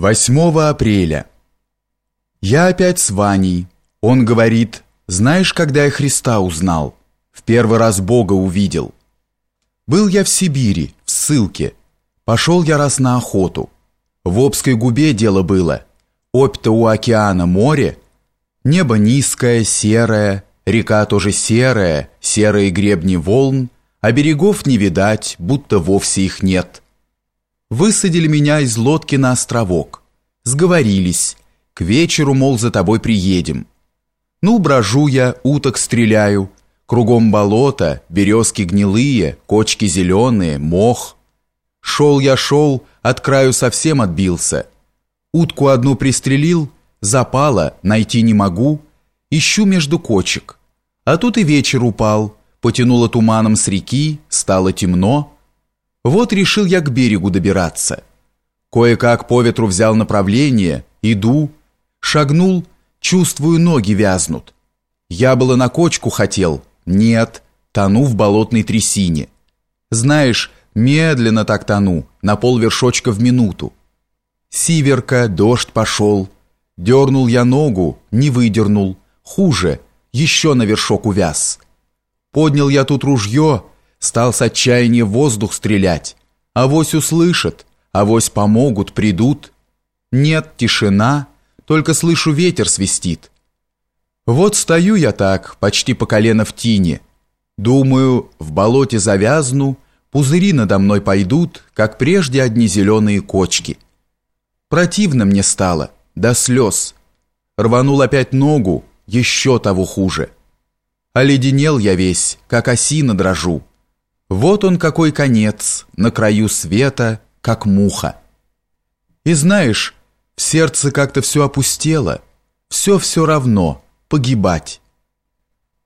8 апреля. Я опять с Ваней. Он говорит, знаешь, когда я Христа узнал? В первый раз Бога увидел. Был я в Сибири, в ссылке. Пошел я раз на охоту. В Обской губе дело было. Опь-то у океана море. Небо низкое, серое, река тоже серая, серые гребни волн, а берегов не видать, будто вовсе их нет. Высадили меня из лодки на островок. Сговорились. К вечеру, мол, за тобой приедем. Ну, брожу я, уток стреляю. Кругом болото, березки гнилые, кочки зеленые, мох. Шел я, шел, от краю совсем отбился. Утку одну пристрелил, запала, найти не могу. Ищу между кочек. А тут и вечер упал, потянуло туманом с реки, стало темно. Вот решил я к берегу добираться. Кое-как по ветру взял направление, иду, шагнул, чувствую, ноги вязнут. Я было на кочку хотел, нет, тону в болотной трясине. Знаешь, медленно так тону, на полвершочка в минуту. Сиверка, дождь пошел. Дернул я ногу, не выдернул. Хуже, еще на вершок увяз. Поднял я тут ружье, Стал с отчаяния воздух стрелять. Авось услышат, авось помогут, придут. Нет, тишина, только слышу ветер свистит. Вот стою я так, почти по колено в тине. Думаю, в болоте завязну, пузыри надо мной пойдут, как прежде одни зеленые кочки. Противно мне стало, до слез. Рванул опять ногу, еще того хуже. Оледенел я весь, как осина дрожу. Вот он какой конец, на краю света, как муха. И знаешь, в сердце как-то все опустело, все все равно, погибать.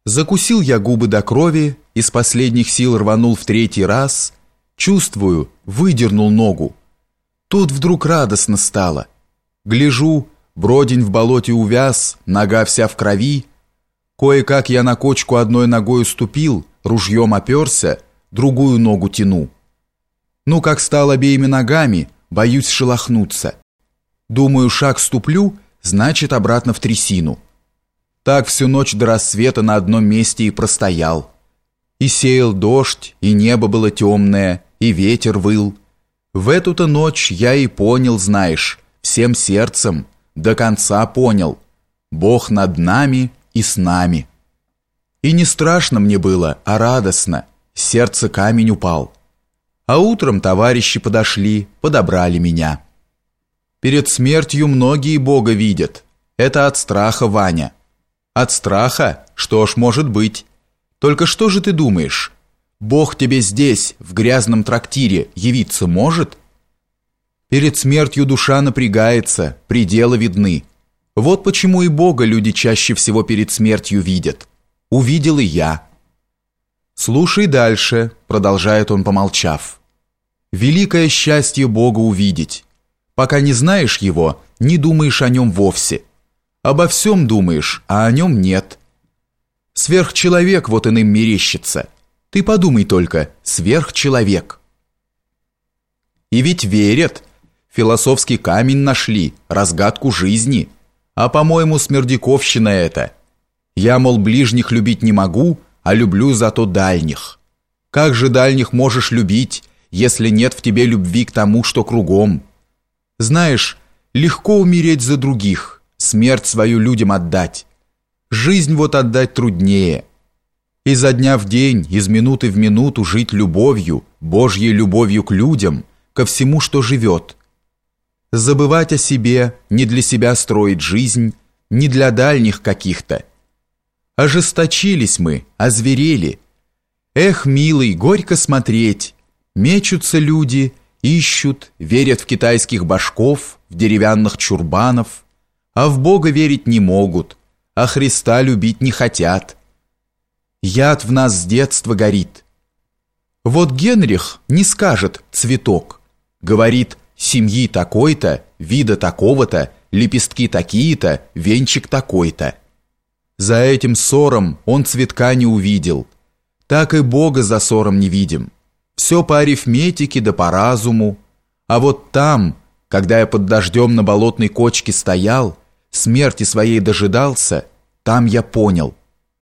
Закусил я губы до крови, из последних сил рванул в третий раз, чувствую, выдернул ногу. Тут вдруг радостно стало. Гляжу, бродень в болоте увяз, нога вся в крови. Кое-как я на кочку одной ногой уступил, ружьем оперся — другую ногу тяну. Ну, как стал обеими ногами, боюсь шелохнуться. Думаю, шаг ступлю, значит, обратно в трясину. Так всю ночь до рассвета на одном месте и простоял. И сеял дождь, и небо было темное, и ветер выл. В эту-то ночь я и понял, знаешь, всем сердцем, до конца понял. Бог над нами и с нами. И не страшно мне было, а радостно – сердце камень упал. А утром товарищи подошли, подобрали меня. Перед смертью многие Бога видят. Это от страха, Ваня. От страха? Что ж, может быть. Только что же ты думаешь? Бог тебе здесь, в грязном трактире, явиться может? Перед смертью душа напрягается, пределы видны. Вот почему и Бога люди чаще всего перед смертью видят. Увидел и я. «Слушай дальше», — продолжает он, помолчав. «Великое счастье Бога увидеть. Пока не знаешь Его, не думаешь о Нем вовсе. Обо всем думаешь, а о Нем нет. Сверхчеловек вот иным мерещится. Ты подумай только, сверхчеловек». И ведь верят. Философский камень нашли, разгадку жизни. А, по-моему, смердяковщина это. Я, мол, ближних любить не могу, а люблю зато дальних. Как же дальних можешь любить, если нет в тебе любви к тому, что кругом? Знаешь, легко умереть за других, смерть свою людям отдать. Жизнь вот отдать труднее. Изо дня в день, из минуты в минуту жить любовью, Божьей любовью к людям, ко всему, что живет. Забывать о себе, не для себя строить жизнь, не для дальних каких-то, Ожесточились мы, озверели. Эх, милый, горько смотреть. Мечутся люди, ищут, верят в китайских башков, в деревянных чурбанов, а в Бога верить не могут, а Христа любить не хотят. Яд в нас с детства горит. Вот Генрих не скажет «цветок», говорит «семьи такой-то, вида такого-то, лепестки такие-то, венчик такой-то». За этим ссором он цветка не увидел. Так и Бога за ссором не видим. Все по арифметике да по разуму. А вот там, Когда я под дождем на болотной кочке стоял, смерти своей дожидался, там я понял –